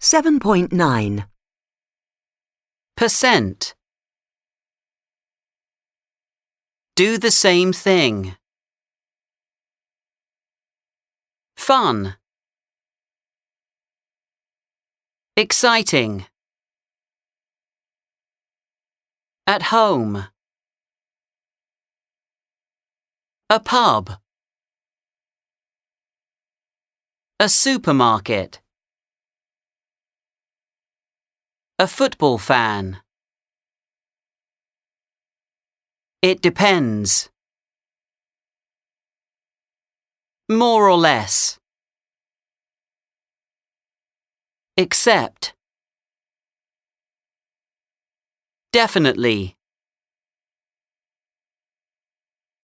7.9. Percent. Do the same thing. Fun. Exciting. At home. A pub. A supermarket. A football fan. It depends. More or less. Except. Definitely.